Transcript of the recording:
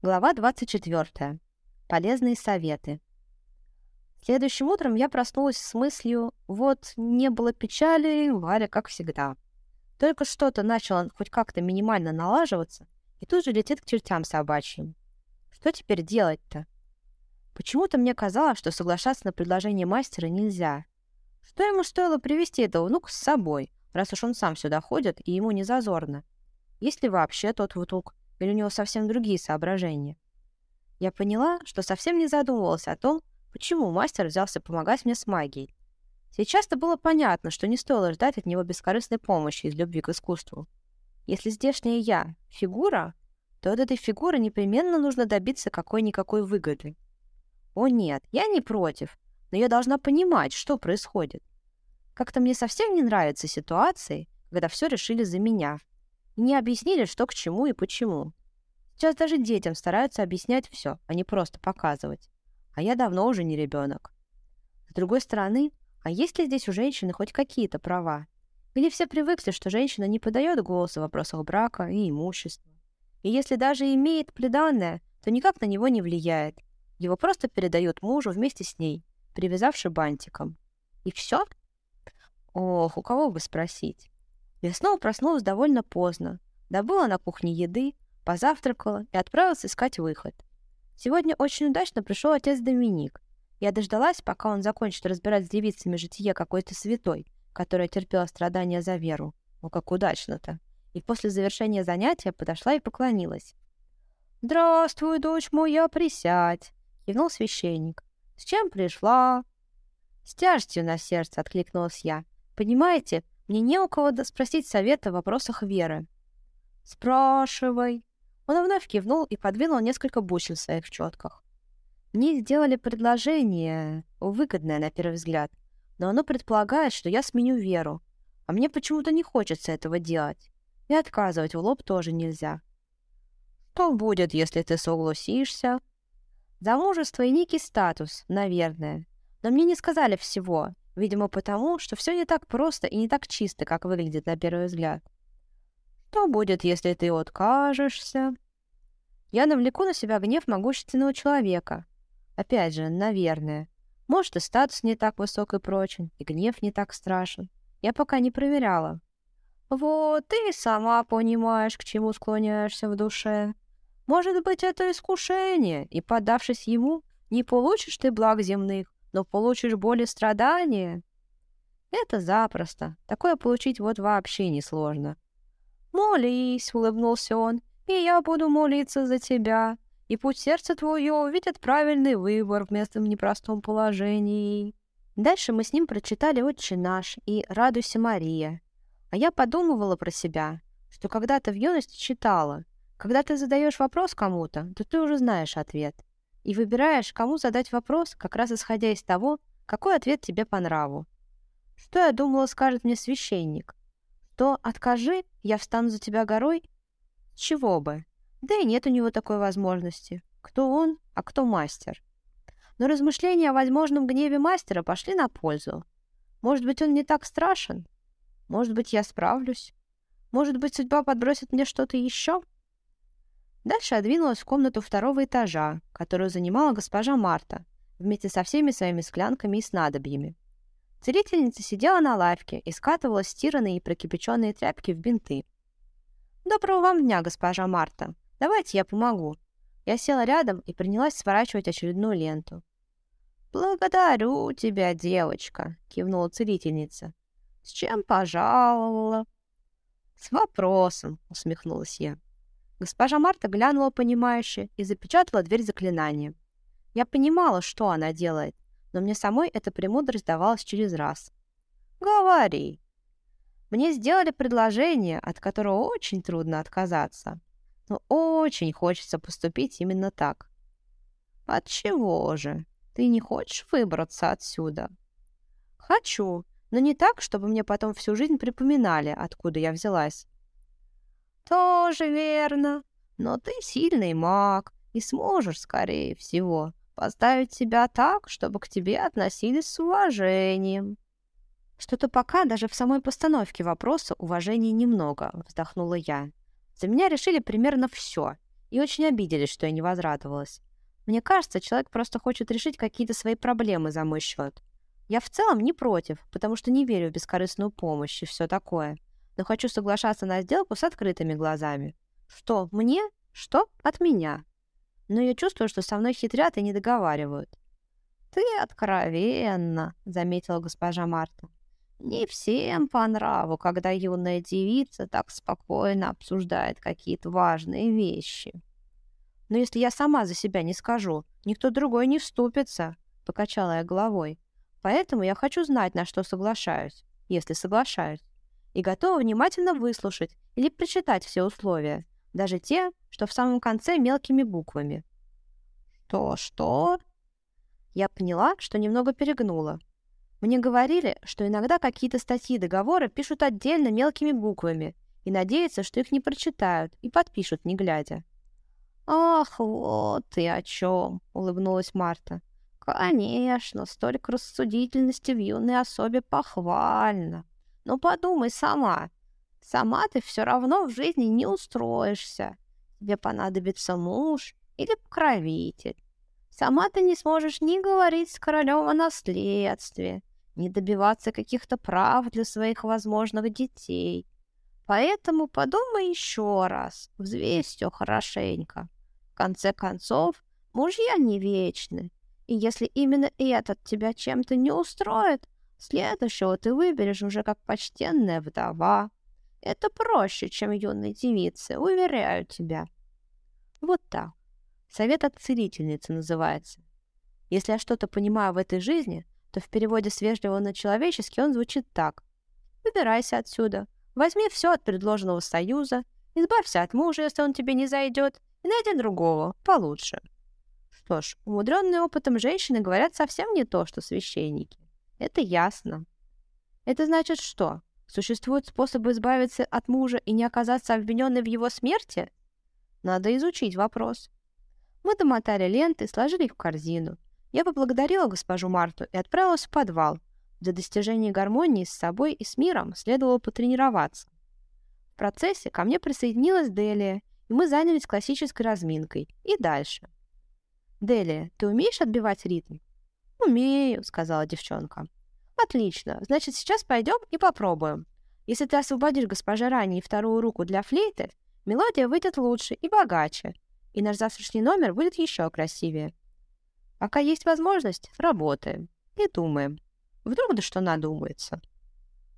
Глава 24. Полезные советы. Следующим утром я проснулась с мыслью «Вот, не было печали, Варя как всегда». Только что-то начало хоть как-то минимально налаживаться, и тут же летит к чертям собачьим. Что теперь делать-то? Почему-то мне казалось, что соглашаться на предложение мастера нельзя. Что ему стоило привести этого внука с собой, раз уж он сам сюда ходит, и ему не зазорно? Есть ли вообще тот внук, или у него совсем другие соображения? Я поняла, что совсем не задумывалась о том, почему мастер взялся помогать мне с магией. Сейчас-то было понятно, что не стоило ждать от него бескорыстной помощи из любви к искусству. Если здешняя я — фигура, то от этой фигуры непременно нужно добиться какой-никакой выгоды. О нет, я не против, но я должна понимать, что происходит. Как-то мне совсем не нравятся ситуации, когда все решили за меня не объяснили, что к чему и почему. Сейчас даже детям стараются объяснять все, а не просто показывать. А я давно уже не ребенок. С другой стороны, а есть ли здесь у женщины хоть какие-то права? Или все привыкли, что женщина не подает голос в вопросах брака и имущества? И если даже имеет приданное, то никак на него не влияет. Его просто передают мужу вместе с ней, привязавши бантиком. И все? Ох, у кого бы спросить? Я снова проснулась довольно поздно, добыла на кухне еды, позавтракала и отправилась искать выход. Сегодня очень удачно пришел отец Доминик. Я дождалась, пока он закончит разбирать с девицами житие какой-то святой, которая терпела страдания за веру. Ну как удачно-то. И после завершения занятия подошла и поклонилась. «Здравствуй, дочь моя, присядь!» — кивнул священник. «С чем пришла?» «С тяжестью на сердце», — откликнулась я. «Понимаете, мне не у кого спросить совета в вопросах веры. «Спрашивай». Он вновь кивнул и подвинул несколько бусин в своих четках. Мне сделали предложение, выгодное на первый взгляд, но оно предполагает, что я сменю веру, а мне почему-то не хочется этого делать. И отказывать в лоб тоже нельзя. Что будет, если ты согласишься? Замужество и некий статус, наверное. Но мне не сказали всего, Видимо, потому, что все не так просто и не так чисто, как выглядит на первый взгляд. Что будет, если ты откажешься? Я навлеку на себя гнев могущественного человека. Опять же, наверное. Может, и статус не так высок и прочен, и гнев не так страшен. Я пока не проверяла. Вот, ты сама понимаешь, к чему склоняешься в душе. Может быть, это искушение, и, поддавшись ему, не получишь ты благ земных, но получишь боль и страдания. Это запросто. Такое получить вот вообще несложно. «Молись», — улыбнулся он, — «и я буду молиться за тебя, и путь сердца твое увидит правильный выбор в местном непростом положении». Дальше мы с ним прочитали «Отче наш» и «Радуйся, Мария». А я подумывала про себя, что когда-то в юности читала, когда ты задаешь вопрос кому-то, то ты уже знаешь ответ и выбираешь, кому задать вопрос, как раз исходя из того, какой ответ тебе по нраву. Что я думала, скажет мне священник? То «откажи, я встану за тебя горой»? Чего бы? Да и нет у него такой возможности. Кто он, а кто мастер? Но размышления о возможном гневе мастера пошли на пользу. Может быть, он не так страшен? Может быть, я справлюсь? Может быть, судьба подбросит мне что-то еще? Дальше я двинулась в комнату второго этажа, которую занимала госпожа Марта, вместе со всеми своими склянками и снадобьями. Целительница сидела на лавке и скатывала стиранные и прокипяченные тряпки в бинты. «Доброго вам дня, госпожа Марта. Давайте я помогу». Я села рядом и принялась сворачивать очередную ленту. «Благодарю тебя, девочка», — кивнула целительница. «С чем пожаловала?» «С вопросом», — усмехнулась я. Госпожа Марта глянула понимающе и запечатала дверь заклинанием. Я понимала, что она делает, но мне самой эта премудрость давалась через раз. «Говори!» Мне сделали предложение, от которого очень трудно отказаться. Но очень хочется поступить именно так. «Отчего же? Ты не хочешь выбраться отсюда?» «Хочу, но не так, чтобы мне потом всю жизнь припоминали, откуда я взялась. Тоже верно. Но ты сильный маг и сможешь, скорее всего, поставить себя так, чтобы к тебе относились с уважением. Что-то пока даже в самой постановке вопроса уважения немного, вздохнула я. За меня решили примерно все. и очень обиделись, что я не возрадовалась. Мне кажется, человек просто хочет решить какие-то свои проблемы за мой счет. Я в целом не против, потому что не верю в бескорыстную помощь и все такое. Но хочу соглашаться на сделку с открытыми глазами. Что, мне? Что? От меня. Но я чувствую, что со мной хитрят и не договаривают. «Ты откровенно», — заметила госпожа Марта. «Не всем по нраву, когда юная девица так спокойно обсуждает какие-то важные вещи». «Но если я сама за себя не скажу, никто другой не вступится», — покачала я головой. «Поэтому я хочу знать, на что соглашаюсь, если соглашаюсь, и готова внимательно выслушать или прочитать все условия, даже те, что в самом конце мелкими буквами». «Что-что?» Я поняла, что немного перегнула. Мне говорили, что иногда какие-то статьи договора пишут отдельно мелкими буквами и надеются, что их не прочитают и подпишут, не глядя. «Ах, вот ты о чем!» — улыбнулась Марта. «Конечно, столько рассудительности в юной особе похвально. Но подумай сама. Сама ты все равно в жизни не устроишься. Тебе понадобится муж или покровитель. Сама ты не сможешь ни говорить с королем о наследстве, ни добиваться каких-то прав для своих возможных детей. Поэтому подумай еще раз, взвесь все хорошенько конце концов, мужья не вечны. И если именно этот тебя чем-то не устроит, следующего ты выберешь уже как почтенная вдова. Это проще, чем юной девице, уверяю тебя. Вот так. Совет от целительницы называется. Если я что-то понимаю в этой жизни, то в переводе с вежливого на человеческий он звучит так. Выбирайся отсюда, возьми все от предложенного союза, избавься от мужа, если он тебе не зайдет, и найди другого, получше. Что ж, умудренные опытом женщины говорят совсем не то, что священники. Это ясно. Это значит что? Существуют способы избавиться от мужа и не оказаться обвиненной в его смерти? Надо изучить вопрос. Мы домотали ленты и сложили их в корзину. Я поблагодарила госпожу Марту и отправилась в подвал. Для достижения гармонии с собой и с миром следовало потренироваться. В процессе ко мне присоединилась Делия и мы занялись классической разминкой. И дальше. «Делия, ты умеешь отбивать ритм?» «Умею», — сказала девчонка. «Отлично. Значит, сейчас пойдем и попробуем. Если ты освободишь госпоже ранее вторую руку для флейты, мелодия выйдет лучше и богаче, и наш завтрашний номер будет еще красивее. Пока есть возможность, работаем и думаем. Вдруг да что надумается».